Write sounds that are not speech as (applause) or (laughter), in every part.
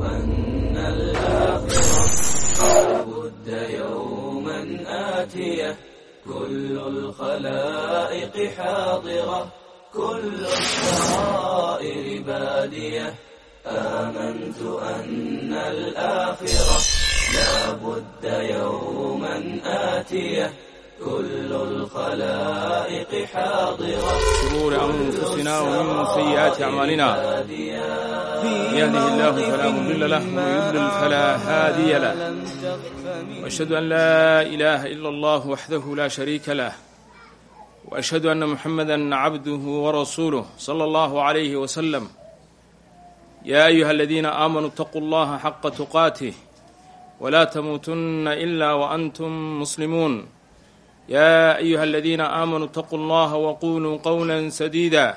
أن الآخرة بد يوما آتية كل الخلائق حاضرة كل السرائر بادية آمنت أن الآخرة لا يوما آتية كل الخلائق حاضرة شرور أنفسنا ومن سيئات أعمالنا من يهده الله فلا مضل له ويضلل فلا هادي له واشهد ان لا اله الا الله وحده لا شريك له واشهد ان محمدا عبده ورسوله صلى الله عليه وسلم يا ايها الذين امنوا اتقوا الله حق تقاته ولا تموتن الا وانتم مسلمون يا ايها الذين امنوا اتقوا الله وقولوا قولا سديدا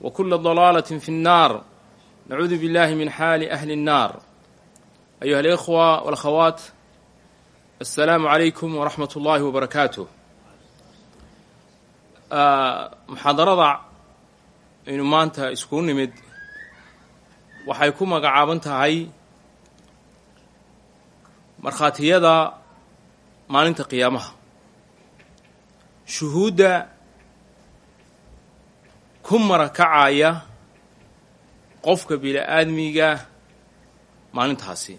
wa kula dalaalatin fi nnaar. Nacuudu billahi min xaali ahli nnaar. Ayuha alikhwa walakhawaat assalaamu calaykum waraxmat ullaahi wabarakaatuh muxaadarada aynu maanta isku nimid waxay ku magacaaban tahay markhaatiyada maalinta qiyaamaha. Shuhuudda ku marakacaya qofka bini-aadmiga maalintaasi.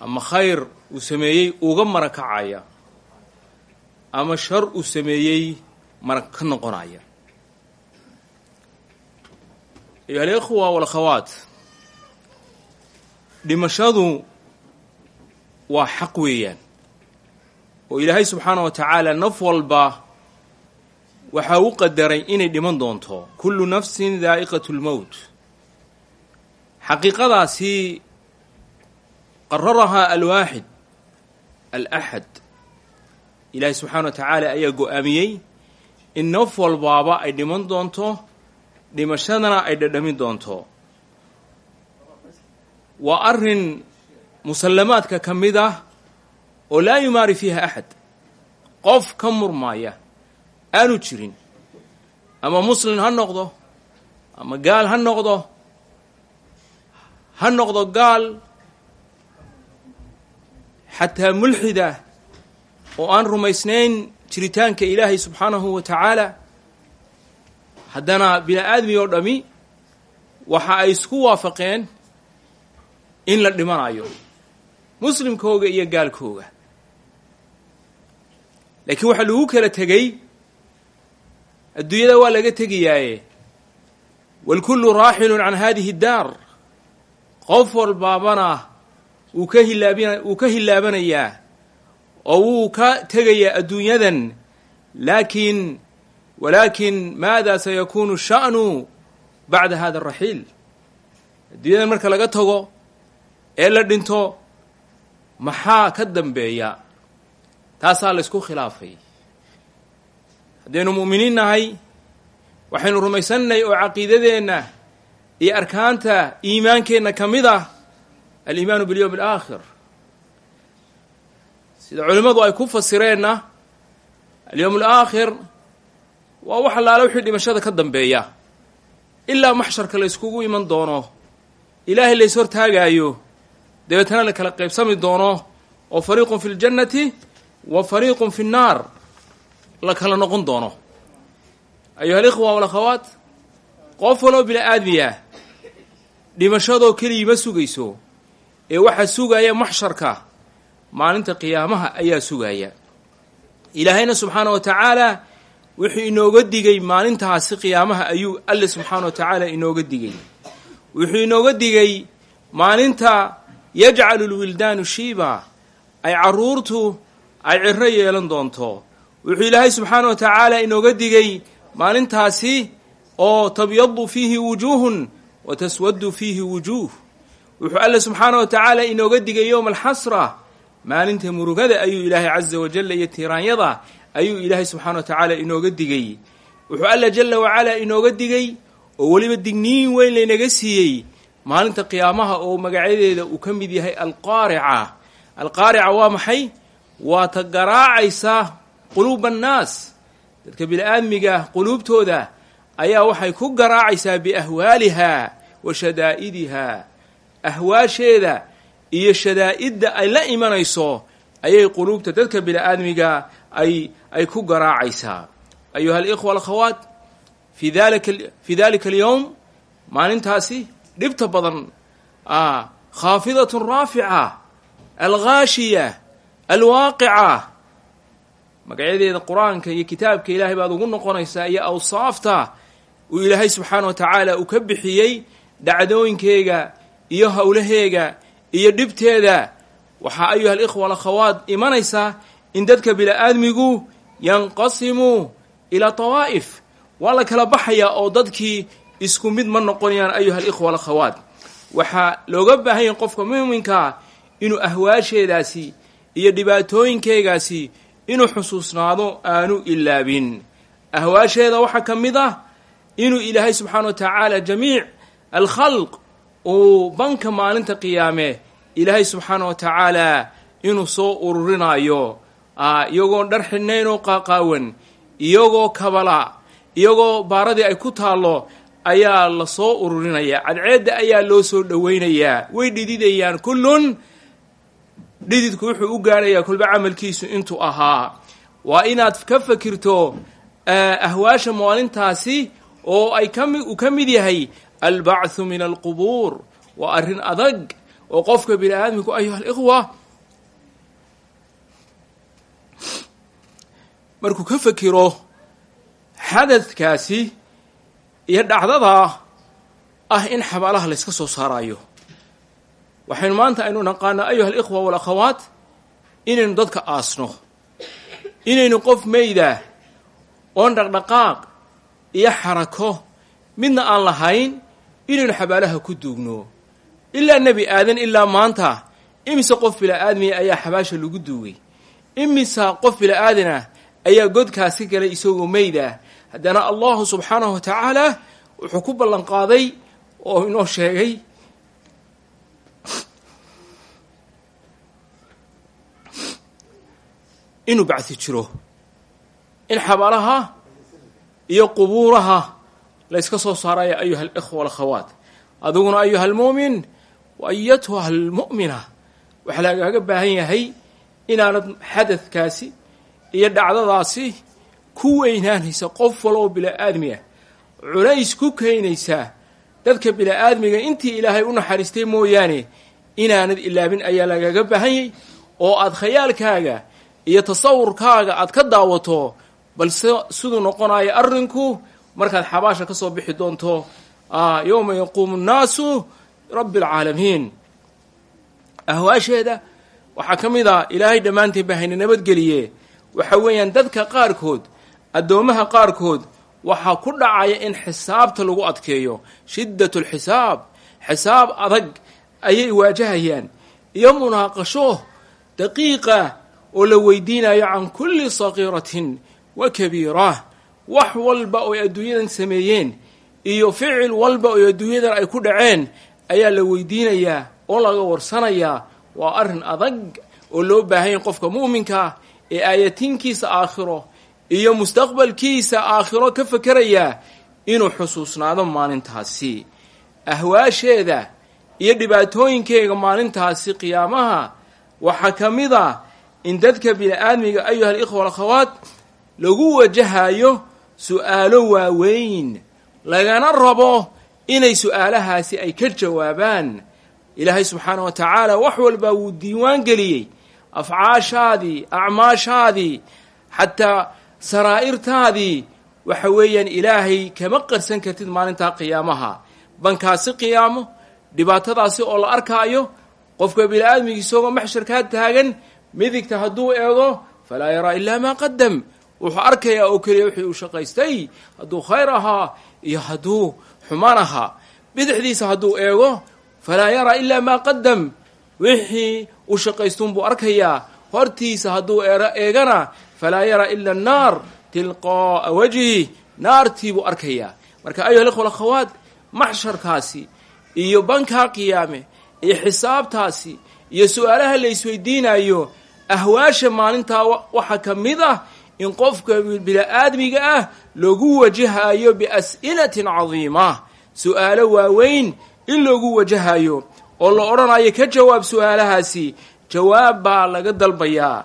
Ama khayr uu sameeyey uga marakacaya ama shar uu sameeyey marag ka noqonaya ayuha alikhwa walakhawaat dhimashadu waa xaq weeyaan. Oo ilaahay subxaana wa tacaala naf walba waxaa u qadaray inay dhiman doonto kullu nafsin daa'iqatu lmowt xaqiiqadaasi qararahaa alwaaxid alaxad ilaahay subxaana wa tacaala ayaa go'aamiyey in naf walbaaba ay dhiman doonto dhimashadana ay dhadhamin doonto. Waa arrin musallamaadka ka mid ah oo laa yumaari fiiha axad qof ka murmaaya aanu jirin. Ama muslim ha noqdo ama gaal ha noqdo ha noqdo gaal xataa mulxida oo aan rumaysnayn jiritaanka ilaahay subxaanahu wa tacaala haddana bini aadmi oo dhami waxa ay isku waafaqeen in la dhimanayo muslimkooga iyo gaalkooga. Laakiin waxaa lagu kala tegey adduunyada waa laga tegayaaye walkullu raaxilun can hadihi daar. Qof walbaabana wuu ka hilaabina wuu ka hilaabanayaa oo wuu ka tegayaa adduunyadan. Laakiin walaakin maada sayakunu sha'nu bacda hada araxiil adduunyadan marka laga tago ee la dhinto maxaa ka dambeeya? Taasaa la ysku khilaafay haddaynu mu'miniin nahay waxaynu rumaysannahay oo caqiidadeenna iyo arkaanta iimaankeenna ka mid ah aliimaanu bilyowm alaakhir sida culimmadu ay ku fasireenna alyowm alaakhir waa wax allaale wixii dhimashada ka dambeeya. Ilaa maxsharka la yskugu iman doono ilaahay la is hortaagaayo dabeetana la kala qaybsami doono oo fariiqun fi ljannati wa fariiqun fi nnaar la kala noqon doono. Ayuha alikhwa walakhawaat qof waloo bini aadmiya dhimashadoo keligii ma sugayso ee waxaa sugaya maxsharka maalinta qiyaamaha ayaa sugaya ilaahayna subxaana wa tacaala wuxuu inooga digay maalintaasi qiyaamaha ayuu alle subxaana wa tacaala inooga digay. Wuxuu inooga digay maalinta yajcalu lwildaanu shiiba ay carruurtu ay ciro yeelan doonto wuxuu ilaahay subxaana wa tacaala inooga digay maalintaasi oo tabyadu fiihi wujuuhun wa taswadu fiihi wujuuh. Wuxuu alle subxaana wa tacaala inooga digay yowma alxasra maalinta murugada ayuu ilaahay caza wajalla iyo tiiraanyada ayuu ilaahay subxaana wa tacaala inooga digay. Wuxuu alle jalla wacalaa inooga digay oo weliba digniin weyn laynaga siiyey maalinta qiyaamaha oo magacyadeeda uu ka mid yahay alqaarica. Alqaarica waa maxay? Waa ta garaacaysa quluuba annaas dadka bini-aadmiga quluubtooda ayaa waxay ku garaacaysaa biahwaaliha wa shadaa'idiha ahwaasheeda iyo shadaa'idda ay la imanayso ayay quluubta dadka bini-aadmiga ay ay ku garaacaysaa. Ayuha alikhwa alakhawaat fi dalika fi dalika alyowm maalintaasi dhibta badan khaafidatun raafica alghaashiya alwaaqica magacyadeeda qur'aanka iyo kitaabka ilaahay baad ugu noqonaysaa iyo awsaafta uu ilaahay subxaana wa tacaala uu ka bixiyey dhacdooyinkeyga iyo howlaheega iyo dhibteeda. Waxaa ayuha alikhwa alakhawaat imanaysaa in dadka bini-aadmigu yanqasimu ilaa tawaa'if. Waa la kala baxayaa oo dadkii isku mid ma noqonayaan ayuha alikhwa alakhawaat waxaa looga baahan yahay qofka muuminkaa inuu ahwaasheedaasi iyo dhibaatooyinkeygaasi inuu xusuusnaado aanu ilaabin. Ahwaasheeda waxaa ka mid ah inuu ilaahay subxaana wa tacaala jamiic alkhalq uu banka maalinta qiyaame ilaahay subxaana wa tacaala inuu soo ururinaayo. Iyagoo dhar xidhnayn oo qaaqaawan iyagoo kabala iyagoo baaradii ay ku taallo ayaa la soo ururinaya. Cadceedda ayaa loo soo dhowaynayaa way dhididayaan kullun dhididku wuxuu u gaarayaa kolba camalkiisu intuu ahaa. Waa inaad ka fakirto ahwaasha maalintaasi oo ay kami ka mid yahay albacthu min alqubuur. Waa arrin adag oo qofka bini aadmiku ayuha alikhwa. Markuu ka fakiro xadadkaasi iyo dhacdadaa ah in xabaalaha layska soo saarayo waxaynu maanta aynu naqaana ayuha alikhwa walakhawaat inaynu dadka aasno. Inaynu qof meyda oon dhaqdhaqaaq iyo xarako. Midna aan lahayn inaynu xabaalaha ku duugno. Ilaa nebi aadan ilaa maanta imise qof bila-aadmiya ayaa xabaasha lagu duugay. Imisa qof bila-aadanah ayaa godkaasi galay isagoo meyda haddana allahu subxaanahu wa tacaala wuxuu ku ballan qaaday oo inoo sheegay inuu bacdi jiro. In xabaalaha iyo qubuuraha layska soo saaraya ayuha alikhwa alakhawaat adiguna ayuha almu'min wa ayatuha almu'mina. Waxaa lagaaga baahan yahay inaanad xadadkaasi iyo dhacdadaasi ku weynaanaysa qof wal oo bila-aadmi ah culays ku keenaysaa dadka bila-aadmiga intii ilaahay u naxariistay mooyaane inaanad ilaabin ayaa lagaaga baahanyay oo aad khayaalkaaga iyo tasawurkaaga aad ka daawato balse siduu noqonayo arrinku markaad xabaasha ka soo bixi doonto yowma yaquumu nnaasu rabbi alcaalamiin ahwaasheeda waxaa ka mid a ilaahay dhammaanteen baa hayna nabadgeliye waxa weeyaan dadka qaarkood addoommaha qaarkood waxaa ku dhacaya in xisaabta lagu adkeeyo. Shiddat lxisaab xisaab adag ayay waajahayaan. Iyo munaaqasho daqiiqa oo la weydiinayo can kulli saqiiratin wa kabiirah wax walba oo adduunyadan sameeyeen iyo ficil walba oo adduunyadan ay ku dhaceen ayaa la weydiinayaa oo laga warsanayaa. Waa arrin adag oo loo baahanya qofka mu'minkaa ee aayatinkiisa aakhiro iyo mustaqbalkiisa aakhiro ka fakerayaa inuu xusuusnaado maalintaasi. Ahwaasheeda iyo dhibaatooyinkeega maalintaasi qiyaamaha waxaa ka mid a in dadka bini-aadmiga ayuha alikhwa alakhawaat lagu wajahayo su'aalo waaweyn lagana rabo inay su'aalahaasi ay ka jawaabaan. Ilaahay subxaana wa tacaala wax walba wuu diiwaan geliyey. Afcaashaadii acmaashaadii xataa saraa'irtaadii waxa weeyaan ilaahay kama qarsan kartid maalintaa qiyaamaha. Bankaasi qiyaamo dhibaatadaasi oo la arkaayo qofka bini-aadmiga isagoo maxsharkaa taagan midigta hadduu eego falaa yaraa ilaa maa qadam wuxuu arkayaa oo keliya wixii uu shaqaystay. Hadduu khayr ahaa iyo hadduu xumaan ahaa. Bidixdiisa hadduu eego falaa yaraa ilaa maa qadam wixii u shaqaystuun buu arkayaa. Hortiisa hadduu eegana falaa yaraa ila annaar tilqaa'a wajhi naartii buu arkayaa. Marka ayuha alikhwa alakhawaat maxsharkaasi iyo bankaa qiyaame iyo xisaabtaasi iyo su'aalaha la ahwaasha maalintaa waxaa ka mid ah in qofka bini-aadmiga ah lagu wajahayo bias'ilatin cadiima su'aalo waaweyn in loogu wajahayo oo la odhanayo ka jawaab su'aalahaasi jawaab baa laga dalbayaa.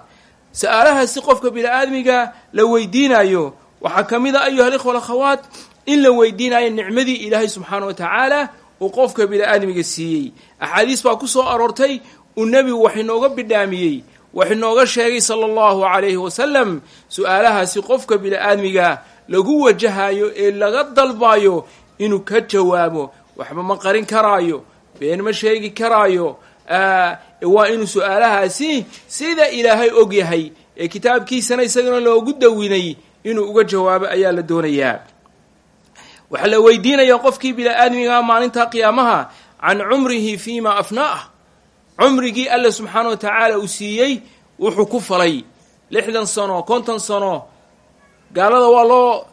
Su'aalahaasi qofka bini-aadmiga la weydiinayo waxaa ka mid a ayuha alikhwa alakhawaat in la weydiinayo nicmadii ilaahay subxaana wa tacaala uu qofka bini-aadmiga siiyey. Axaadiis baa ku soo aroortay uu nebigu wax inooga bidhaamiyey wax inooga sheegay sala allahu calayhi wasalam su'aalahaasi qofka bini-aadmiga lagu wajahayo ee laga dalbayo inuu ka jawaabo waxba ma qarin karaayo been ma sheegi karaayo waa inuu su'aalahaasi sida ilaahay og yahay ee kitaabkiisana isagana loogu dawinay inuu uga jawaabo ayaa la doonayaa waxaa la weydiinayaa qofkii bini-aadmiga maalinta qiyaamaha can cumrihi fiima afnaah cumrigii alla subxaana wa tacaala uu siiyey wuxuu ku falay. Lixdan sano konton sano gaalada waa loo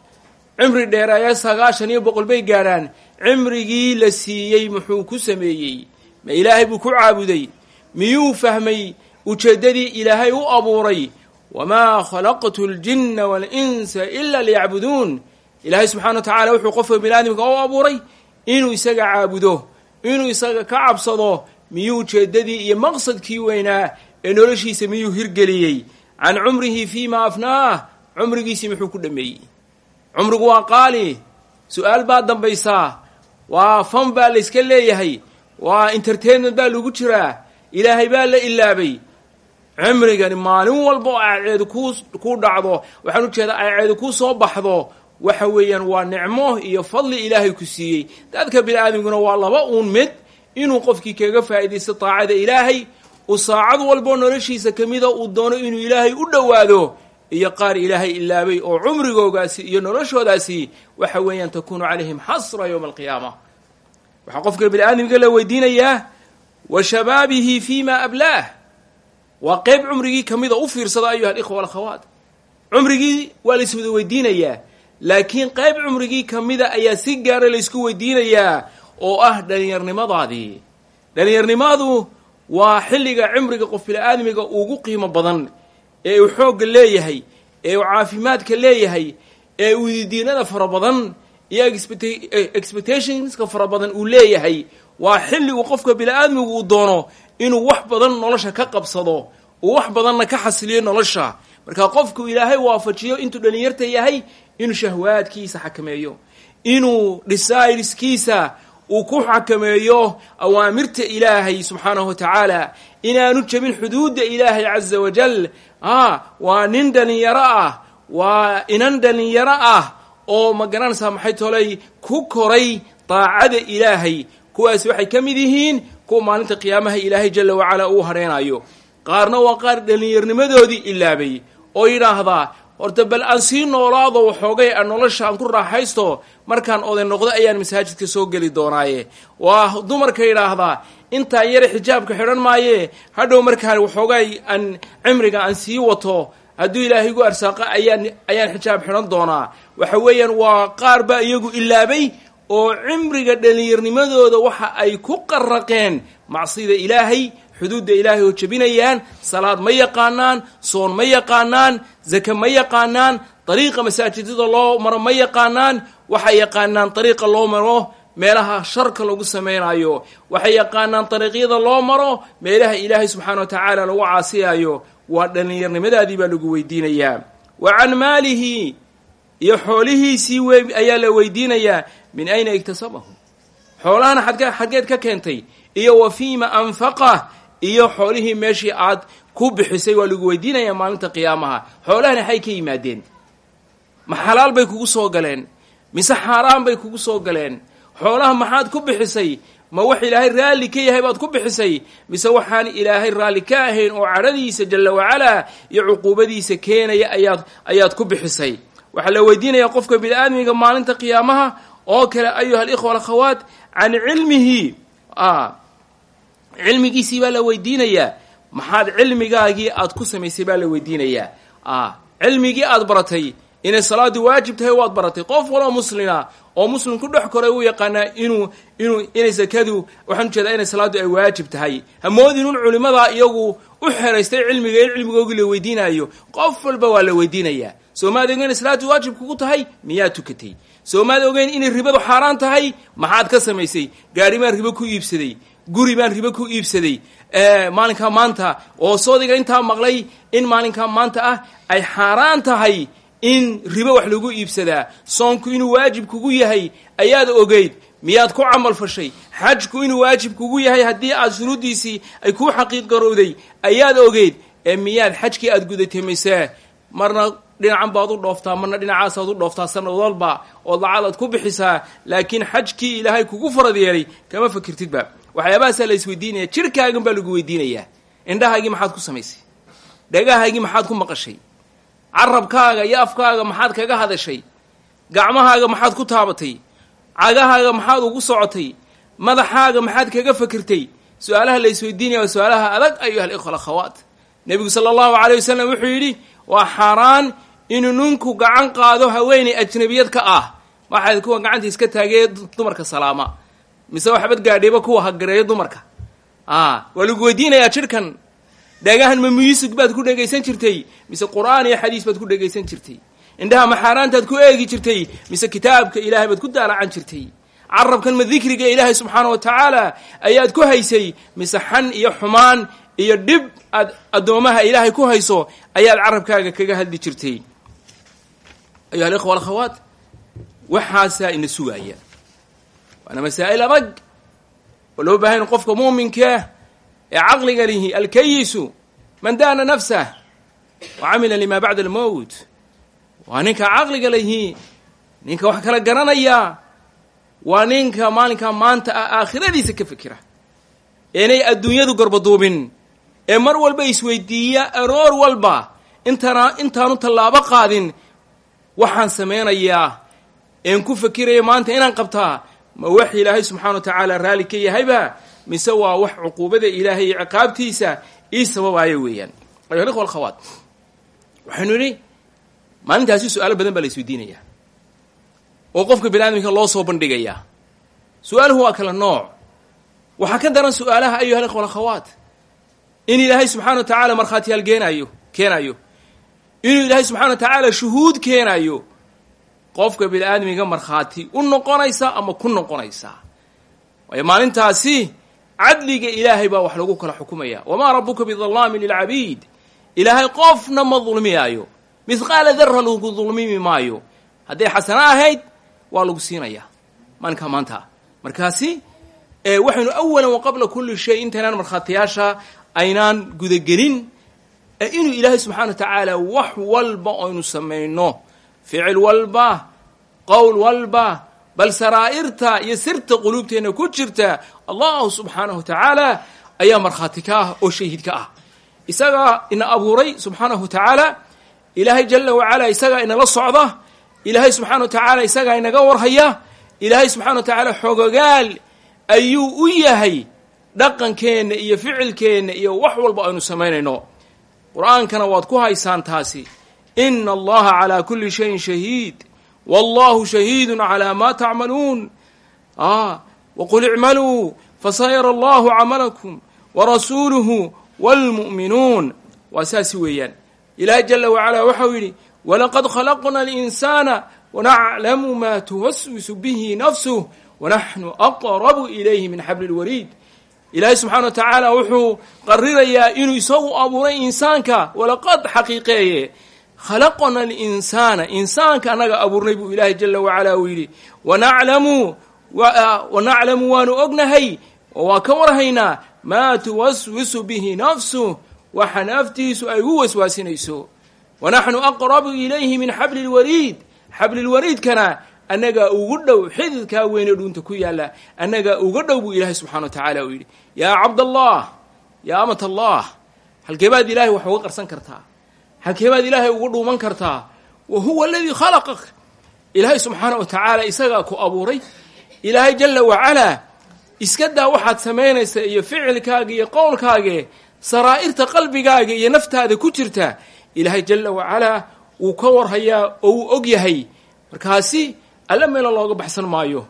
cimri dheereeya sagaashan iyo boqol bay gaadhaan. Cimrigii la siiyey muxuu ku sameeyey? Ma ilaahay buu ku caabuday? Miyuu fahmay ujeeddadii ilaahay u abuuray? Wamaa khalaqtu ljinna waalinsa ila liyacbuduun. Ilaahay subxana wa tacaala wuxuu qofka biniaadamka u abuuray? Inuu isaga caabudo inuu isaga ka cabsado miyuu ujeeddadii iyo maqsadkii weynaa ee noloshiisa miyuu hirgeliyey? Can cumrihi fiima afnaah cumrigiisii muxuu ku dhameeyey. Cumrigu waa qaali su'aal baa dambaysaa waa fan baa layska leeyahay waa entertainment baa lagu jiraa ilaahay baa la ilaabay. Cimrigani maalin walba oo ayceedu ku ku dhacdo waxaan u jeedaa ayceedu ku soo baxdo. Waxa weeyaan waa nicmo iyo fadli ilaahay ku siiyey. Dadka bini aadamkuna waa laba uun mid inuu qofkii kaga faa'iidaysto daacada ilaahay uu saacad walboo noloshiisa ka mida uu doono inuu ilaahay u dhowaado iyo qaar ilaahay ilaabay oo cumrigoogaasi iyo noloshoodaasi waxa weeyaan takuunu calayhim xasra yowma alqiyaama. Waxaa qofka bini aadamka la weydiinayaa wa shabaabihi fima ablaah waa qeyb cumrigii ka mida u fiirsada ayuha alikhwa walakhawaat cumrigii waa la iswada weydiinayaa laakiin qayb cumrigii ka mida ayaa si gaara laysku weydiinayaa oo ah dhalinyarnimadaadii dhalinyarnimadu waa xilliga cimriga qof bini-aadmiga ugu qiimo badan ee uu xoogga leeyahay ee uu caafimaadka leeyahay ee uu didiinada fara badan iyo expectationska fara badan uu leeyahay. Waa xilligu qofka bini-aadmigu uu doono inuu wax badan nolosha ka qabsado uu wax badanna ka xasiliyo nolosha. Marka qofku ilaahay waafajiyo intuu dhalinyarta yahay inuu shahwaadkiisa xakameeyo inuu desirskiisa uu ku xakameeyo awaamirta ilaahay subxaanahu wa tacaala. Inaanu jebin xuduudda ilaahay caza wajal a waa nin dhalinyaro ah waa inan dhalinyaro ah oo ma garanaysaa maxay tolay ku koray daacada ilaahay. Kuwaasi waxay ka mid yihiin kuwa maalinta qiyaamaha ilaahay jala wacala uu hadheenayo qaarna waa qaar dhalinyarnimadoodii ilaabay oo yidhaahdaa horta bal aan sii noolaado waxoogay a nolosha aan ku raaxaysto markaan oday noqdo ayaan masaajidka soo geli doonaaye. Waa dumarka yidhaahdaa intaan yare xijaabka xidhan maaye hadhow markaan waxoogay aan cimriga aan sii wato hadduu ilaahay igu arsaaqa ayaan ayaan xijaab xidhan doonaa. Waxa weeyaan waa qaar baa iyagu ilaabay oo cimriga dhalinyarnimadooda waxa ay ku qaraqeen macsida ilaahay xuduudda ilaahay oo jebinayaan salaad ma yaqaanaan soon ma yaqaanaan zake ma yaqaanaan dariiqa masaajidada loo maro ma yaqaanaan waxay yaqaanaan dariiqa loo maro meelaha sharka lagu samaynayo waxay yaqaanaan dariiqyada loo maro meelaha ilaahay subxaana wa tacaala lagu caasiyayo waa dhallinyarnimadaadii baa lagu weydiinayaa. Wa can maalihi iyo xoolihiisii w ayaa la weydiinayaa min ayna iktasabahu xoolahana xadka xaggeed ka keentay iyo wa fiima anfaqah iyo xoolihii meeshii aad ku bixisay waa lagu weydiinayaa maalinta qiyaamaha. Xoolahani xay ka yimaadeen. Ma xalaal bay kugu soo galeen. Mise xaaraan bay kugu soo galeen. Xoolaha maxaad ku bixisay? Ma wax ilaahay raalli ka yahay baad ku bixisay? Mise waxaan ilaahay raalli ka ahayn oo cadhadiisa jalla wacalaa iyo cuquubadiisa keenaya ayaad ayaad ku bixisay? Waxaa la weydiinayaa qofka bini-aadmiga maalinta qiyaamaha oo kale ayuha alikhwa alakhawaat can cilmihi cilmigiisii baa la weydiinayaa. Maxaad cilmigaagii aad ku samaysay baa la weydiinayaa. A cilmigii aad baratay inay salaadu waajib tahay waad baratay. Qof waloo muslina oo muslim ku dhex koray uu yaqaanaa inuu inuu inay sakadu waxaan u jeedaa inay salaadu ay waajib tahay. Hamoodin un culimadaa iyagu u xeraystay cilmiga in cilmigoogii la weydiinaayo. Qof walba waa la weydiinayaa. Soo maad ogeyn salaadu waajib kugu tahay miyaad tukatay. Soo maad ogeyn inay ribadu xaaraan tahay maxaad ka samaysay? Gaari baan ribo ku iibsaday guri baan ribo ku iibsaday. Maalinkaa maanta oo soodiga intaa maqlay in maalinkaa maanta ah ay xaaraan tahay in ribo wax lagu iibsadaa. Soonku inuu waajib kugu yahay ayaad ogeyd miyaad ku camal fashay. Xajku inuu waajib kugu yahay haddii aad shuruuddiisii ay kuu xaqiiqgarowday ayaad ogeyd ee miyaad xajkii aad gudatay marna dhinacan baad u dhooftaa marna dhinacaasaad u dhooftaa sanad walba ood lacagaad ku bixisaa laakiin xajkii ilaahay kugu farad yeelay kama fakirtidba waxyaabahaasaa la isweydiinaya jirkaagan baa lagu weydiinayaa. Indhahaagii maxaad ku samaysay? Dhagahaagii maxaad ku maqashay? Carabkaaga iyo afkaaga maxaad kaga hadashay? Gacmahaaga maxaad ku taabatay? Cagahaaga maxaad ugu socotay? Madaxaaga maxaad kaga fakirtay? Su'aalaha la isweydiinaya waa su'aalaha adag ayuha alikhwa alakhawaat. Nebigu sala allahu caleyh wasalam wuxuu yidhi waa xaaraan inuu ninku gacan qaado haweeney ajnabiyad ka ah. Waxaad kuwa gacanta iska taagee dumarka salaama mise waxbad gaadhayba kuwa hagareeyo dumarka? A waa lagu weydiinayaa jirhkan dhagahan ma muusig baad ku dhegaysan jirtay mise qur'aan iyo xadiis baad ku dhegaysan jirtay? Indhaha ma ku eegi jirtay mise kitaabka ilaahay baad ku daalacan jirtay? Carabkan ma dikriga ilaahay subxaana wa tacaala ayaad ku haysay mise xan iyo xumaan iyo dhib aad addoomaha ilaahay ku hayso ayaad carabkaaga kaga hadli jirtay? Ayuha alikhwa alakhawaat waxaasaa ina sugaaya waana masaa'il adag oo loo baahanya qofka muuminkaa ee caqliga lihi alkayisu man daana nafsah wa camila lima bacda almowt waa ninka caqliga lihi ninka wax kala garanaya waa ninka maalinkaa maanta ah aakhiradiisa ka fikira. Eenay adduunyadu garbaduubin ee mar walba isweydiiya aroor walba intana intaanu tallaabo qaadin waxaan samaynayaa een ku fakiraya maanta inaan qabtaa ma wax ilaahay subxana wa tacaala raalli ka yahayba? Mise waa wax cuquubada ilaahay iyo ciqaabtiisa ii sababaayo weeyaan. Ayuha alikhwa alkhawaat waxaynu idhi maalintaasi su'aalo badan baa la isweydiinaya oo qofka bini aadamka loo soo bandhigayaa su'aaluhu waa kala nooc. Waxaa ka daran su'aalaha ayuha alikhwa alakhawaat in ilaahay subxana wa tacaala markhaatiyaal keenayo keenayo inuu ilaahay subxana wa tacaala shuhuud keenayo qofka bini aadamiga markhaati u noqonaysa ama ku noqonaysa. Waayo maalintaasi cadliga ilaahay baa wax lagu kala xukumaya. Wamaa rabuka bidallaamin lilcabiid. Ilaahay qofna ma dulmiyaayo. Mihqaala darra lagu dulmimi maayo. Hadday xasano ahayd waa lagu siinayaa maalinkaa maanta. Markaasi waxaynu awalan wa qabla kulli shay intaynaan markhaatiyaasha aynaan gudagelin inuu ilaahay subxana wa tacaala wax walba aynu samayno ficil walba qowl walba bal saraa'irta iyo sirta quluubteenna ku jirta allahu subxaanahu wa tacaala ayaa markhaati ka ah oo shahid ka ah. Isagaa ina abuuray subxaanahu wa tacaala ilaahay jala wacala isagaa inala socda ilaahay subxana wa tacaala isagaa inaga warhaya ilaahay subxana wa tacaala xogogaal ayuu u yahay dhaqankeenna iyo ficilkeenna iyo wax walba aynu samaynayno. Qur'aankana waad ku haysaan taasi ina allaha calaa kulli shayin shahiid wallahu shahiidun calaa ma tacmaluun waqul icmaluu fasayara allahu camalakum warasuuluhu wاlmu'minuun waa saasi weeyaan ilaahay jala wacala waxau yidhi walaqad khalaqna alinsaana wanaclamu ma tuwaswisu bihi nafsuh wanaxnu aqrabu ilayhi min xabli اlwariid ilaahay subxaana wa tacaala wuxuu qarirayaa inuu isagu abuuray insaanka walaqad xaqiiqeeye khalaqna alinsaana insaanka annaga abuurnay buu ilaahay jala wacala uu yidhi wanaclamu wanaclamu waanu ognahay oo waa ka warhaynaa maa tuwaswisu bihi nafsuh waxa naftiisu ay u waswaasinayso. Wanaxnu aqrabu ilayhi min xabli lwariid xablilwariidkana annagaa ugu dhow xididkaa weyne dhuunta ku yaalla annagaa uga dhow buu ilaahay subxana wa tacaala uu yidhi yaa cabdallah yaa amat allah halkeebaad ilaahay wax uga qarsan kartaa halkeebaad ilaahay uga dhuuman kartaa wa huwa aladii khalaqak. Ilaahay subxaana wa tacaala isagaa ku abuuray. Ilaahay jala wacalaa iska daa waxaad samaynaysa iyo ficilkaaga iyo qowlkaage saraa'irta qalbigaaga iyo naftaada ku jirta. Ilaahay jalla wacalaa wuu ka warhayaa oo wuu og yahay. Markaasi alla meela looga baxsan maayo.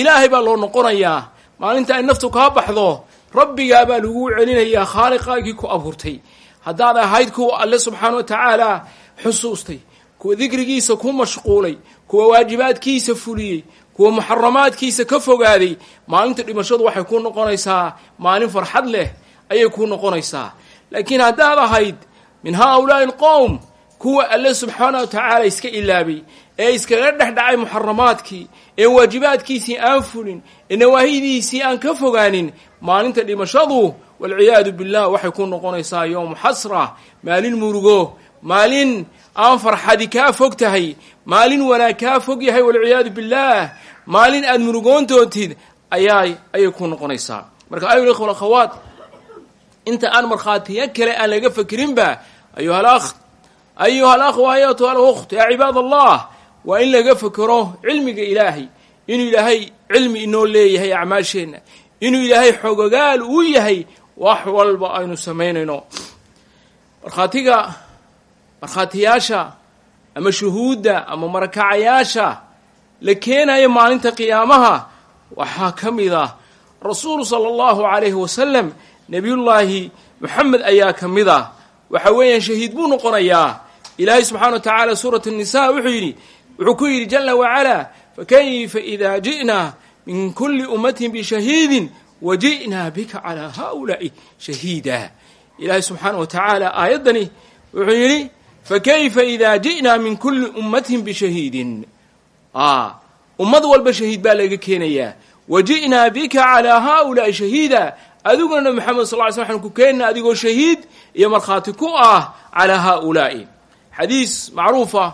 Ilaahay baa loo noqonayaa. Maalinta ay naftu kaa baxdo rabbigaa baa laguu celinayaa khaaliqaagii ku abuurtay haddaad ahayd kuwa alle subxaana wa tacaala xusuustay kuwa dikrigiisa ku mashquulay kuwa waajibaadkiisa fuliyey kuwa muxaramaadkiisa ka fogaaday maalinta dhimashadu waxay kuu noqonaysaa maalin farxad leh ayay kuu noqonaysaa. Laakiin haddaad ahayd min haa-ulaa'i alqowm kuwa alle subxaana wa tacaala iska ilaabay ee iskaga dhex dhacay muxaramaadkii ee waajibaadkiisii aan fulin ee nawaahidiisii aan ka fogaanin maalinta dhimashadu walciyaadu billah waxay ku noqonaysaa yowmu xasra maalin murugo maalin aan farxadi kaa fog tahay maalin wanaag kaa fog yahay walciyaadu billaah maalin aad murugoon doontid ayaa ayay ku noqonaysaa. Marka ayuha ikhwa akhawaat inta aan markhaatiya kale aan laga fakirinba ayuha alakh ayuha alakh ayatuha alukht yaa cibaad allah waa in laga fekero cilmiga ilaahay inuu ilaahay cilmi inoo leeyahay acmaasheenna inuu ilaahay xogogaal uu yahay wax walba aynu samaynayno markhaatiga markhaatiyaasha ama shuhuudda ama marakacayaasha la keenayo maalinta qiyaamaha waxaa ka mid ah rasuulu sala allahu calayhi wasalam nebiyullaahi moxamed ayaa ka mid ah waxa weeyaan shahiid buu noqonayaa ilaahay subxana wa tacaala suurat nisa wuxuu yidhi wuxuu ku yidhi jala wacalaa fakayfa ida ji'naa min kuli ummatin bishahiidin wa ji'naa bika calaa haulaai shahiida. Ilaahay subxaana wa tacaala aayaddani wuxuu yidhi fakayfa ida ji'naa min kuli ummatin bishahiidin ummad walba shahiid baa laga keenayaa. Wa ji'naa bika calaa haulaai shahiida. Adiguna nabi maxamed sal ly sl waxaan ku keenna adigoo shahiid iyo markhaati ku ah calaa haulaa'i xadiis macruufa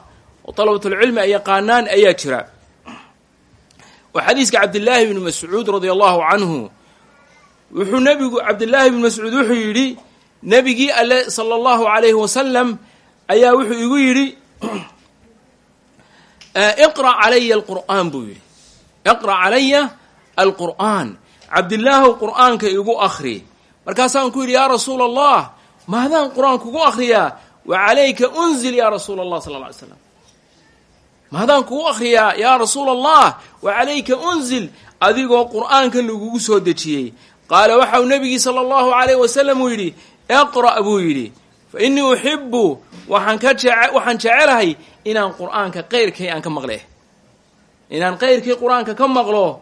oo dalabatulcilmi ay yaqaanaan ayaa jira. Oo xadiiska cabdillaahi bni mascuud radia allahu canhu wuxuu nebigu cabdillaahi bni mascuud wuxuu yidhi nebigii alle sala allahu calayhi wasalam ayaa wuxuu igu yidhi iqra calaya alqur'aan buu yidhi. Iqra calaya alqur'aan. Cabdillaahu qur'aanka igu akhri. Markaasaan ku yidhi yaa rasuula allah maadaan qur'aan kugu akhriyaa wa calayka unzil yaa rasuula allah sala alla alay slam maadaan kugu akhriyaa yaa rasuula allah wa calayka unzil adigoo qur'aanka lagugu soo dejiyey. Qaala waxau nebigii sala allahu calayh wasalam uu yidhi iqra' buu yidhi. Fa innii uxibu waxaan ka jece waxaan jecelahay inaan qur'aanka qayrkay aan ka maqle inaan qayrkii qur'aanka ka maqlo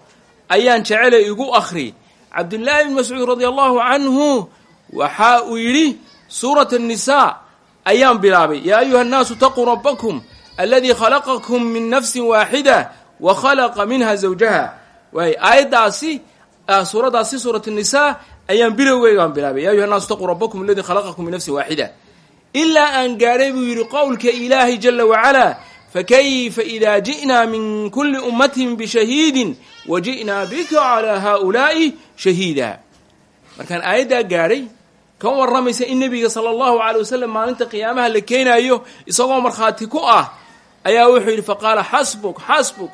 ayaan jecele igu akhri. Cabdullaahi bni mascuud radia allahu canhu waxa uu yidhi suurat annisaa ayaan bilaabay yaa ayuha annaasu taquu rabbakum aladii khalaqakum min nafsin waaxida wa khalaqa minha zawjaha. Waay aayaddaasi suuraddaasi suurat annisaa ayaan bilowgeygaan bilaabay ya ayuha annaasu taquu rabbakum aladii khalaqakum min nafsin waaxida. Ilaa aan gaadhay buu yidhi qowlka ilaahay jala wacalaa fakayfa idaa ji'naa min kuli ummatin bishahiidin wa ji'naa bika calaa haaulaa'i shahiida markaan aayaddaa gaadhay ka warramaysa in nebiga sala allahu calay wasalam maalinta qiyaamaha la keenaayo isagoo markhaati ku ah ayaa wuxuu yidhi faqaala xasbuk xasbuk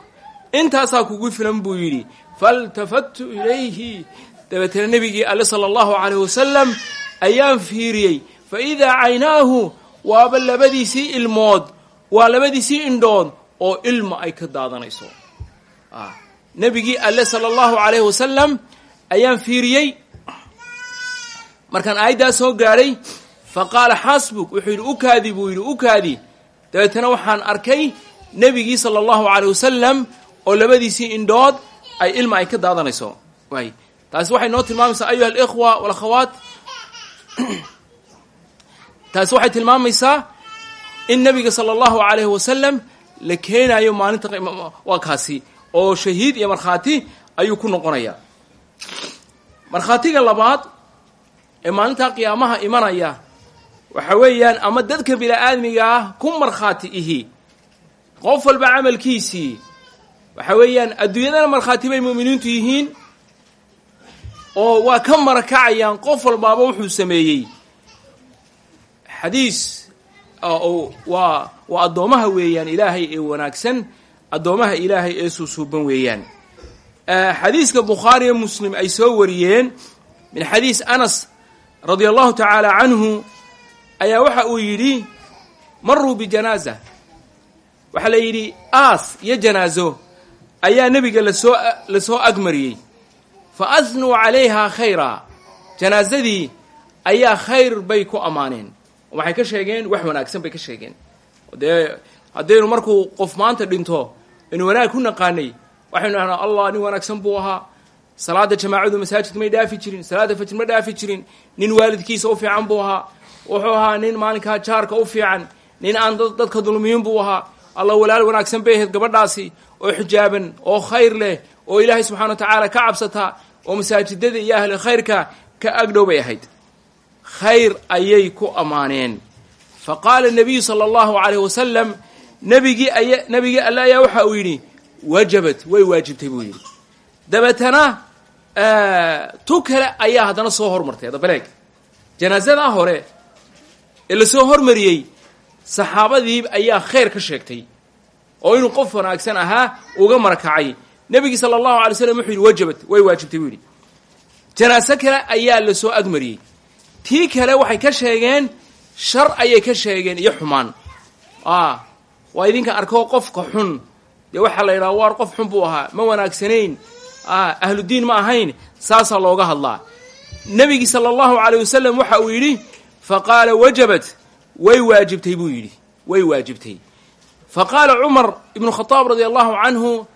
intaasaa kugu filan buu yidhi faltafattu ilayhi. Dabeetana nebigii alle sala allahu calayh wasalam ayaan fiiriyey fa idaa caynaahu waaba labadiisii ilmood waa labadiisii indhood oo ilma ay ka daadanayso. Nebigii alle sala allahu calayhi wasalam ayaan fiiriyey markaan aayaddaa soo gaadhay fa qaala xasbuk wuxuu yidhi ukaadi buu yidhi ukaadi dabeetana waxaan arkay nebigii sala allahu calayh wasalam oo labadiisii indhood ay ilma ay ka daadanayso. Waay taasi waxay noo tilmaamaysaa ayuha alikhwa walakhawaat. (clears throat) Taasi waxay tilmaamaysaa in nebiga sala allahu calayhi wasalam la keenaayo maalinta waa kaasi oo shahiid iyo markhaati ayuu ku noqonayaa markhaatiga labaad ee maalintaa qiyaamaha imanaya waxa weeyaan ama dadka bini-aadmiga ah ku markhaati ihi qof walba camalkiisii waxa weeyaan adduunyadana markhaati bay mu'miniintu yihiin oo waa ka marakacayaan qof walbaaba wuxuu sameeyey. Xadiis waa waa addoomaha weeyaan ilaahay ee wanaagsan addoomaha ilaahay ee suusuuban weeyaan. Xadiiska bukhaariyo muslim ay soo wariyeen min xadiis anas radia allahu tacaala canhu ayaa waxa uu yidhi maruu bijanaaza waxaa la yidhi aas iyo janaazo ayaa nebiga la soo la soo agmariyey. Fa ahnuu calayhaa khayra. Janaazadii ayaa khayr bay ku ammaaneen. Waxay ka sheegeen wax wanaagsan bay ka sheegeen. Dee haddaynu markuu qof maanta dhinto inu wanaag ku naqaanay waxaynu dhahnaa allah nin wanaagsan buu ahaa salaada jamaacadu masaajid may dhaafi jirin salaada fajr ma dhaafi jirin. Nin waalidkiisa u fiican buu ahaa wuxuu ahaa nin maalinkaa jaarka u fiican nin aan dadka dulmiyin buu ahaa. Allah walaal wanaagsan bay ahayd gabadhaasi oo xijaaban oo khayr leh oo ilaahay subxana wa tacaala ka cabsata oo masaajidada iyo ahli khayrka ka agdhow bay ahayd. Khayr ayay ku ammaaneen. Fa qaala nabiyu sala allahu calayh wasalam nabigii aya nabigii alle ayaa waxa uu yidhi wajabat way waajibtay buu yidhi. Dabeetana tu kale ayaa haddana soo hormartay adabaleeg janaasadaa hore ee la soo hormariyey saxaabadii ayaa khayr ka sheegtay. Oo inuu qof wanaagsan ahaa uga marakacay nebigii sala allahu alay slam wuxuu yidhi wajabat way waajibtay buu yidhi. Janaaso kale ayaa la soo agmariyey. Tii kale waxay ka sheegeen shar ayay ka sheegeen iyo xumaan. Waa idinka arkoo qofka xun. Dee waxaa la yidhaha waar qof xun buu ahaa. Ma wanaagsanayn ahludiin ma ahayn saasaa looga hadlaa. Nebigii sala allahu alayh wasalam waxa uu yidhi fa wajabat. Way waajibtay buu yidhi. Way waajibtay. Fa qaala cumar ibnu khadaab radia allahu canhu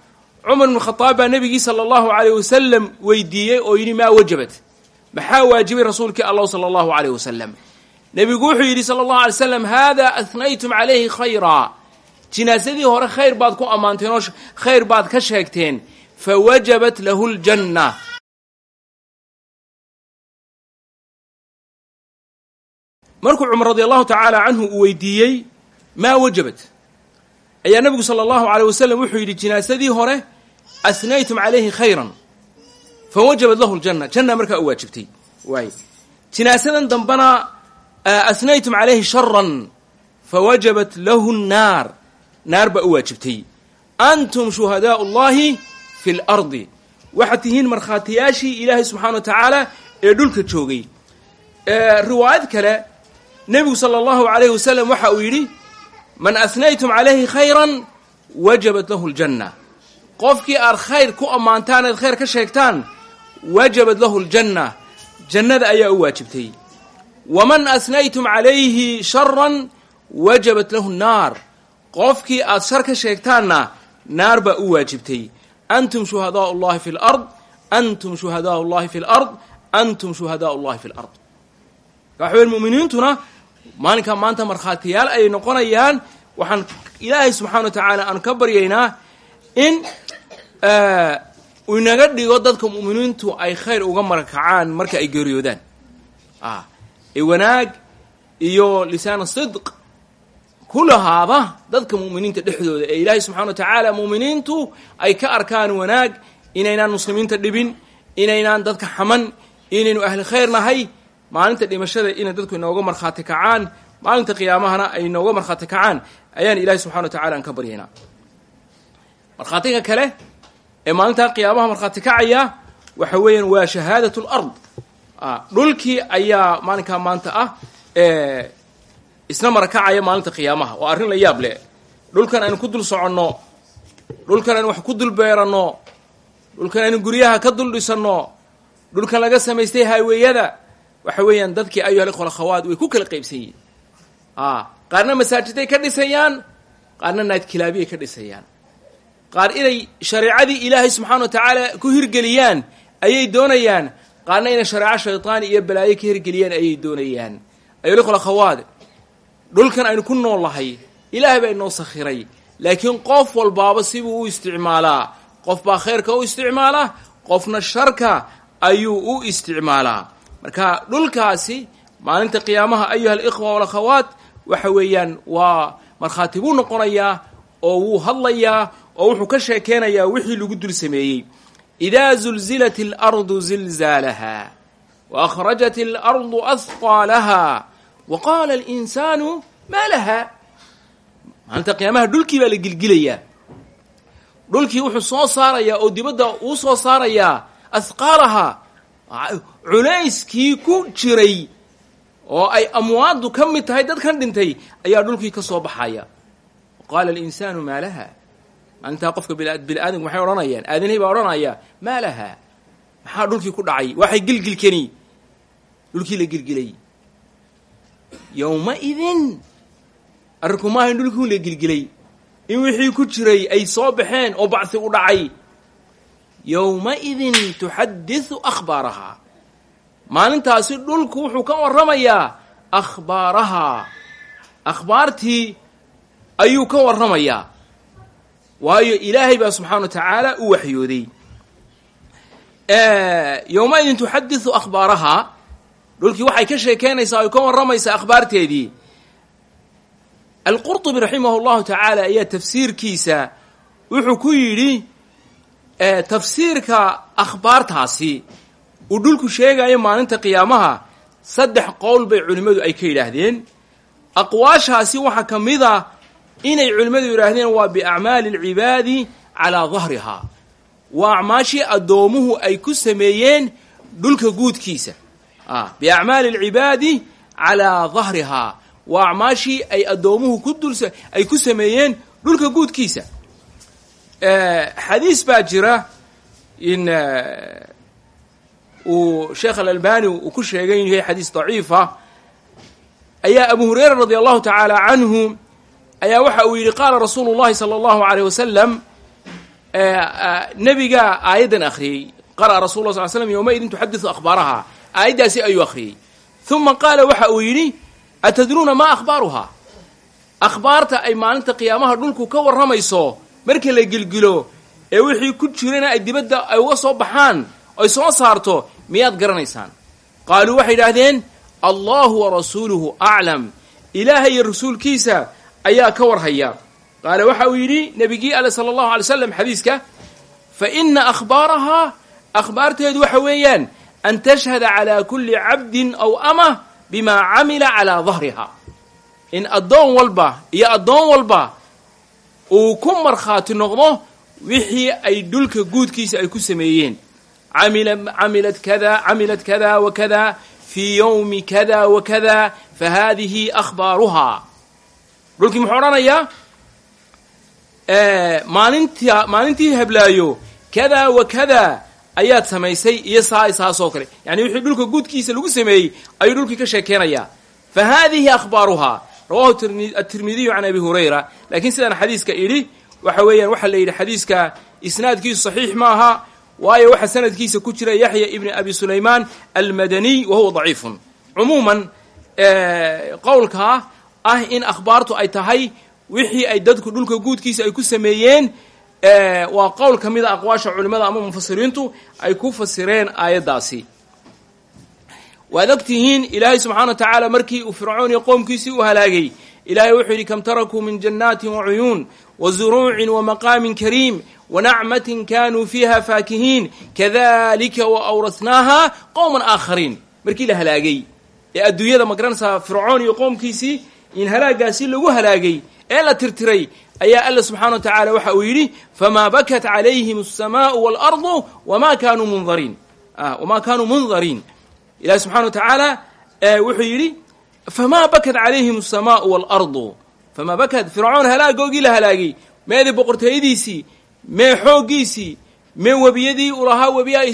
cumar ibnu khadaab baa nebigii sala allahu alayh wasalam weydiiyey oo yidhi maa wajabat? Maxaa waajibay rasuulkii allah sala allahu alayh wasalam wuxuu yidhi sala allahu alay slam haadaa ahnaytum calayhi jinaasadii hore khayr baad ku ammaanteen oo khayr baad ka sheegteen fa wajabat lahu ljanna markuu cumar radi allahu tacaala canhu uu weydiiyey maa wajabat ayaa nebigu sala allahu aleyh wasalam wuxuu yidhi jinaasadii hore ahnaytum calayhi khayran fa wajabat lahu ljanna janna markaa u waajibtay waay jinaasadan dambana ahnaytum calayhi sharan fa wajabat lahu nnaar naar baa u waajibtay antum shuhadaau llahi fi lardi waxaad tihiin markhaatiyaashii ilaahay subxana wa tacaala ee dhulka joogay riwaayad kale nebigu sala allahu alayhi wasalam waxa uu yidhi man ahnaytum calayhi khayran wajabat lahu ljanna qofkii aad khayr ku ammaantaan eed khayr ka sheegtaan wajabat lahu ljanna jannada ayaa u waajibtay waman ahnaytum calayhi sharan wajabat lahu nnaar qofkii aad shar ka sheegtaanna naar baa u waajibtay antum shuhadaau llahi fi lard antum shuhadaau llahi fi lard antum shuhadaau llahi fi lard waxaweyn mu'miniintuna maalinkaa maanta markhaatiyaal ayay noqonayaan waxaan ilaahay subxana wa tacaala aan ka baryaynaa in uu inaga dhigo dadka mu'miniintu ay khayr uga marakacaan marka ay geeriyoodaan ee wanaag iyo lisaan sidq ku lahaada dadka mu'miniinta dhexdooda ee ilaahay subxana wa tacaala mu'miniintu ay ka arkaan wanaag inaynaan muslimiinta dhibin inaynaan dadka xaman inaynu ahli khayr nahay maalinta dhimashada inay dadku inooga markhaati kacaan maalinta qiyaamahana ay inooga markhaati kacaan ayaan ilaahay subxana wa tacala aan ka baryaynaa. Markhaatiga kale ee maalintaa qiyaamaha markhaati kacaya waxa weeyaan waa shahaadat lard dhulkii ayaa maalinkaa maanta ah isna marakacaya maalinta qiyaamaha. Waa arrin la yaab leh dhulkan aynu ku dul soconno. Dhulkan aynu wax ku dul beeranno. Dhulkan aynu guryaha ka dul dhisanno. Dhulkan laga samaystay hayweeyada waxa weeyaan dadkii ayuhal ikhwal akhawaad way ku kala qaybsan yihiin qaarna masaajiday ka dhisayaan qaarna naadkilaabiyay ka dhisayaan. Qaar inay shareecadii ilaahay subxaana wa tacaala ku hirgeliyaan ayay doonayaan. Qaarna inay shareeco shaytaani iyo balaayo ka hirgeliyaan ayay doonayaan. Ayuhal ikhwal akhawaad dhulkan aynu ku noolnahay ilaahay baa inoo sakhiray. Laakiin qof walbaaba sibuu u isticmaalaa. Qof baa khayrka u isticmaalaa qofna sharka ayuu u isticmaalaa. Marka dhulkaasi maalinta qiyaamaha ayuha alikhwa walakhawaat waxa weeyaan waa markhaati buu noqonayaa oo wuu hadlayaa oo wuxuu ka sheekeynayaa wixii lagu dul sameeyey. Idaa zulzilat alardu zilzaalaha wa akhrajat alardu ahqaalaha wa qaala alinsaanu maa laha maalinta qiyaamaha dhulkii baa la gilgilayaa dhulkii wuxuu soo saarayaa oo dibadda uu soo saarayaa ahqaalaha culayskii ku jiray oo ay amwaaddu ka mid tahay dadkan dhintay ayaa dhulkii ka soo baxaya qaala alinsaanu maa laha maalintaa qofka bini aadamku maxay odhanayaan aadanihii baa odhanaya maa laha maxaa dhulkii ku dhacay waxay gilgilay yowma-idin arrinku maaha in dhulkii la gilgilay. In wixii ku jiray ay soo baxeen oo bacsi u dhacay. Yowma-idin tuxadisu akhbaaraha. Maalintaasi dhulku wuxuu ka warramayaa akhbaaraha. Akhbaartii ayuu ka warramayaa. Waayo ilaahay baa subxaana wa tacaala u waxyooday. Yowma-idin tuxadisu akhbaaraha dhulkii waxay ka sheekeynaysaa ay ka warramaysaa akhbaarteedii alqurطubi raximah اllahu tacaala ayaa tafsiirkiisa wuxuu ku yidhi tafsiirka akhbaartaasi uu dhulku sheegayo maalinta qiyaamaha saddex qowl bay culimmadu ay ka yidhaahdeen aqwaashaasi waxaa ka mid a inay culimmadu yidhaahdeen waa biacmaali اlcibaadi calaa dahrihaa waa acmaashii addoomuhu ay ku sameeyeen dhulka guudkiisa biacmaali اlcibaadi calaa dahrihaa waa acmaashii ay addoomuhu ku dul ay ku sameeyeen dhulka guudkiisa. Xadiis baa jira in uu sheekh alalbani uu ku sheegay inuu yahay xadiis daciifa. Ayaa abu hurayra radi allahu tacaala canhu ayaa waxa uu yidhi qaala rasuulu llahi sala allahu aleyh wasalam nebigaa aayaddan akhriyey. Qara'a rasul la sal slam yowmaidin tuxadisu akhbaaraha aayaddaasi ayuu akhriyey uma qaala waxa uu yidhi atadruuna maa akhbaaruhaa akhbaarta ay maalinta qiyaamaha dhulku ka warramayso marka la gilgilo ee wixii ku jirana ay dibadda ay uga soo baxaan ay soo saarto miyaad garanaysaan? Qaaluu waxay yidhaahdeen allahu wa rasuuluhu aclam. Ilaahay rasuulkiisa ayaa ka warhaya. Qaala waxa uu yidhi nebigii ale sala allahu alay slam xadiiska fa ina akhbaarahaa akhbaarteedu waxa weeyaan an tashhada calaa kulli cabdin aw amah bima camila calaa dahriha in addoon walba iyo addoon walba uu ku markhaati noqdo wixii ay dhulka guudkiisa ay ku sameeyeen. Amila camilat kada camilat kada wa kada fii yowmi kada wa kada fa haadihi akhbaaruhaa dhulkii muxuu odhanayaa? Maalinta maalintii heblaayo kada wa kada ayaad samaysay iyo saa saasoo kale. Yani wixii dhulka guudkiisa lagu sameeyey ayuu dhulkii ka sheekeynayaa fa haadihi akhbaaruhaa rawahu atirmidiyu can abi hurayra. Laakiin sidaan xadiiska idhi waxa weeyaan waxaa la yidhi xadiiska isnaadkiisu saxiix maaha waayo waxaa sanadkiisa ku jira yaxya ibni abi sulaymaan almadaniy wa huwa daciifun. Cumuuman qowlkaa ah in akhbaartu ay tahay wixii ay dadku dhulka guudkiisa ay ku sameeyeen waa qowl ka a aqwaasha culimada ama mufasiriintu ay ku fasireen aayaddaasi. Waad og tihiin ilaahay subxaana wa tacaala markii uu fircoon iyo qoomkiisii u halaagay ilaahay wuxuu yidhi kam tarakuu min jannaatin wacuyuun wa zuruucin wa maqaamin kariim wanacmatin kanuu fiiha faakihiin kadalika wa awrasnaaha qowman aakhariin. Markii la halaagay ee adduunyada ma garanaysaa fircoon iyo qoomkiisii in halaagaasi lagu halaagay ee la tirtiray ayaa alla subxaana wa tacaala waxa uu yidhi famaa bakat calayhim alsamaau waalardu wama kaanuu mundariin wamaa kaanuu mundariin ilahi subxana wa tacaala wuxuu yidhi famaa bakat calayhim alsamaau waalardu famaa bakat fircoon halaagoogii la halaagay meedii boqortooyadiisii mee xooggiisii mee webiyadii uu lahaa webiyaa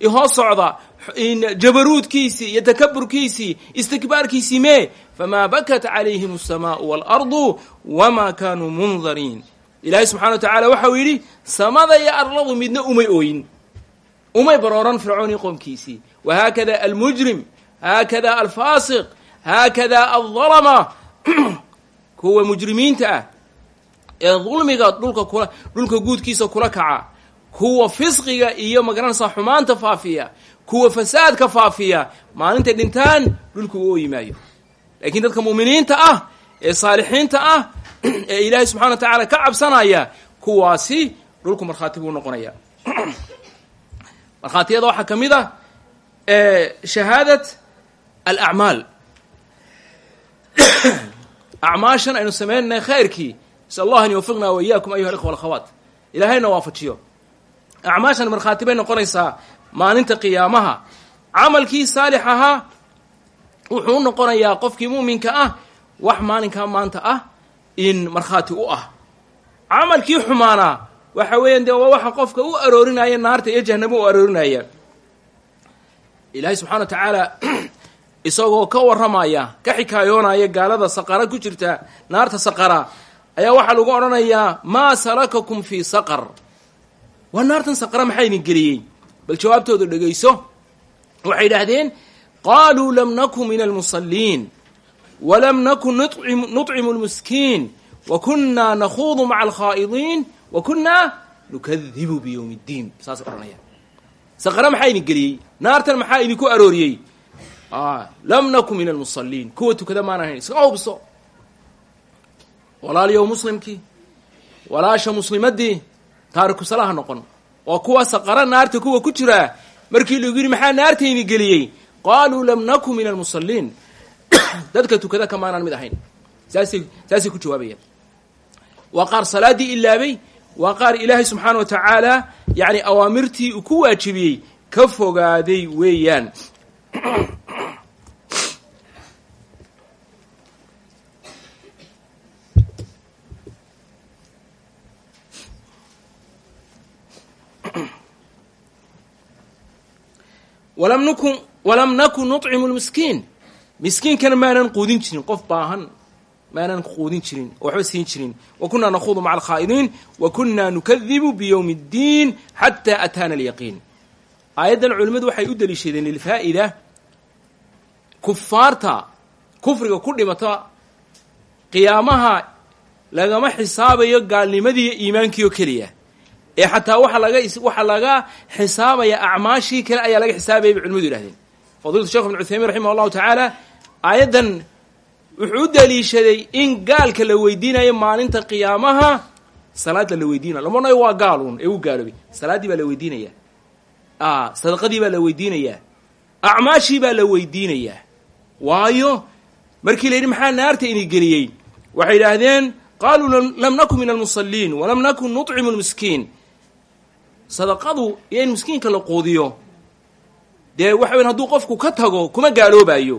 ihoos socda jabaruudkiisii iyo takaburkiisii istikbaarkiisii mee famaa bakat calayhim alsamaau waalardu wamaa kaanuu mundariin ilaahay subxana wa tacaala waxa uu yidhi samada iyo arladu midna umay ooyin. Umay barooran fircoon iyo qoomkiisii wahaakada almujrim haakada alfaasiq haakada aldalama (clears throat) kuwa mujrimiinta ah ee dulmiga dhulka kula dhulka guudkiisa kula kaca. Kuwa fisqiga iyo ma garanaysaa xumaanta faafiya. Kuwa fasaadka faafiya. Maalintay dhintaan dhulku u ooyi laakiin dadka mu'miniinta ah ee saalixiinta ah (clears throat) ee ilaahay subxana wa tacaala ka cabsanaya kuwaasi dhulku markhaati buu noqonaya (clears throat) markhaatiyada waxaa ka mid ah shahaadat alacmaal acmaashan (clears throat) aynu samaynanay khayrkii nasal allah an yuwafiqna wa iyaakum ayuha alikhwa alakhawaat ilaahayna waafajiyo. Acmaashan markhaati bay noqonaysaa maalinta qiyaamaha. Camalkii saalix ahaa wuxuu u noqonayaa qofkii muuminka ah wax maalinkaa maanta ah in markhaati u ah. Camalkii xumaanaa waxa weeyaan dee waa waxa qofka u aroorinaya naarta iyo jahanamo u aroorinaya. Ilaahay subxana wa tacaala (clears throat) isagoo ka warramaya ka xikaayoonaya gaalada saqara ku jirta naarta saqara ayaa waxaa lagu odhanayaa maa salakakum fii saqar. Waa naartan saqara maxaa idin geliyey? Bal jawaabtooda dhegayso waxay idhaahdeen qaaluu lam naku min almusalliin walam naku nuطcimu lmiskiin wa kunnaa nakhuudu maca alkhaa'idiin wa kunnaa nukadibu biyowmi اddiin saasay odhanaya saqara maxaa idin geliyey naartan maxaa idinku arooriyey lam naku min almusalliin kuwa tukada maan ahayn iska hubso walaaliyow muslimkii walaasha muslimaddii taariku salaha noqon waa kuwa saqara naarta kuwa ku jiraa markii lagu yidhi maxaa naarta idin geliyey qaaluu lam naku min almusalliin dadka tukada kamaanaan mid ahayn saasay saasay ku jawaabayaan waa qaar salaaddii ilaabay waa qaar ilaahay subxaana wa tacaala yacni awaamirtii uu ku waajibiyey ka fogaaday weeyaan walam nakun walam nakun nuطcimu lmiskiin miskiinkana maanan quudin jirin qof baahan maanan quudin jirin waxba siin jirin. Wa kunaa nakhuudu maca alkhaa'idiin wa kunaa nukadibu biyowmi اddiin xataa ataana alyaqiin. Aayaddan culimmadu waxay u deliishadeen lilfaa'ida kufaarta kufriga ku dhimata qiyaamaha lagama xisaabayo gaalnimadii iimaankii oo keliya. Ee xataa waxa laga waxaa laga xisaabaya acmaashii kale ayaa laga xisaabaya bay culimadu yihahdeen fadiilatu shekh ibn cuthaymiin raximah allahu tacaala aayaddan wuxuu u daliishaday in gaalka la weydiinayo maalinta qiyaamaha salaadda la weydiinaya lama odhanayo waa gaaluun ee uu gaaloobay salaaddii baa la weydiinaya. Sadaqadii baa la weydiinayaa acmaashii baa la weydiinayaa waayo markii la yidhi maxaa naarta ini geliyey waxay idhaahdeen qaaluu lam nakun min almusalliin walam nakun nuطcimu lmiskiin sadaqadu iyo in miskiinka la quudiyo dee waxa weyn hadduu qofku ka tago kuma gaaloobayo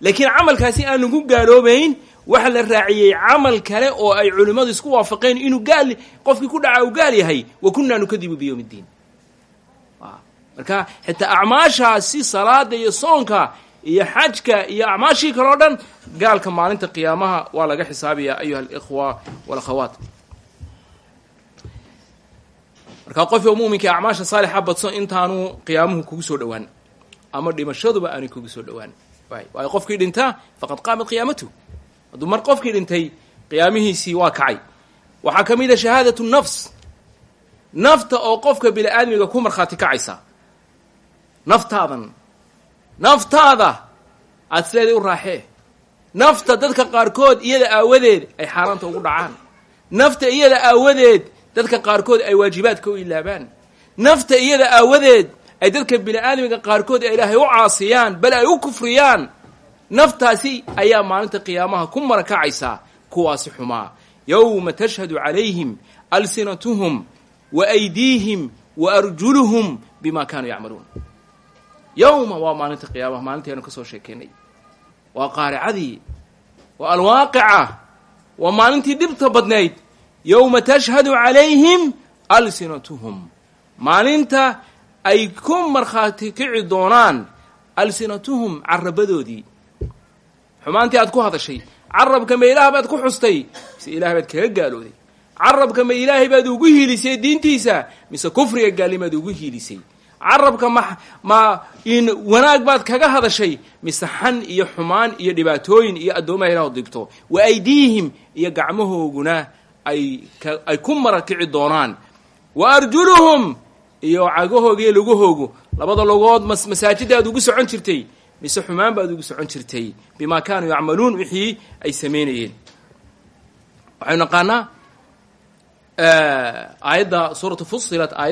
laakiin camalkaasi aan lagu gaaloobayn waxa la raaciyey camal kale oo ay culimmadu isku waafaqeen inuu gaal qofkii ku dhaca uu gaal yahay wa kunnaa nukadibu biyowmi اddiin marka xitaa acmaashaasi salaada iyo soonka iyo xajka iyo acmaashii kale o dhan gaalka maalinta qiyaamaha waa laga xisaabayaa ayuha alikhwa walakhawaat marka qofka muuminka acmaasha saalixa badso intaanu qiyaamuhu kugu soo dhowaan ama dhimashaduba aanay kugu soo dhowaan. Waayo qofkii dhintaa faqad qaamat qiyaamatu. Hadduu mar qofkii dhintay qiyaamihiisii waa kacay. Waxaa ka mid a shahaadatu nafs. Nafta oo qofka bini aadmiga ku markhaati kacaysa. Naftaadan. Naftaada aad sideedii u raaxee. Nafta dadka qaarkood iyada aawadeed ay xaaraanta ugu dhacaan. Nafta iyada aawadeed dadka qaarkood ay waajibaadka u ilaabaan. Nafta iyada aawadeed ay dadka bini aadmiga qaarkood ay ilaahay u caasiyaan bal ay u kufriyaan naftaasi ayaa maalinta qiyaamaha ku marakacaysaa kuwaasi xumaa yowma tashhadu calayhim alsinatuhum wa aydiihim wa arjuluhum bima kaanuu yacmaluun. Yowma waa maalinta qiyaamaha maalintii aynu ka soo sheekeynay. Waa qaaricadii waa alwaaqica waa maalintii dhibta badnayd. Yowma tashhadu calayhim alsinatuhum. Maalinta ay ku markhaati kici doonaan alsinatuhum carabadoodii xumaantii aad ku hadashay carabka ma ilaah baad ku xustay mise ilaah baad kaga gaalooday? Carabka ma ilaahay baad ugu hiilisay diintiisa mise kufriga gaalnimaad ugu hiilisay? Carabka ma ma in wanaag baad kaga hadashay mise xan iyo xumaan iyo dhibaatooyin iyo addoomaha ilaah digto? Wa aydiihim iyo gacmahooguna ay ay ku marakici doonaan. Wa arjuluhum iyo cagahooga iyo lugahoogu labada logood mas masaajida aad ugu socon jirtay mise xumaan baad ugu socon jirtay bimaa kaanuu yacmaluun wixii ay samaynayeen waxaynu naqaanaa aayadda suuratu fusilat aayadaha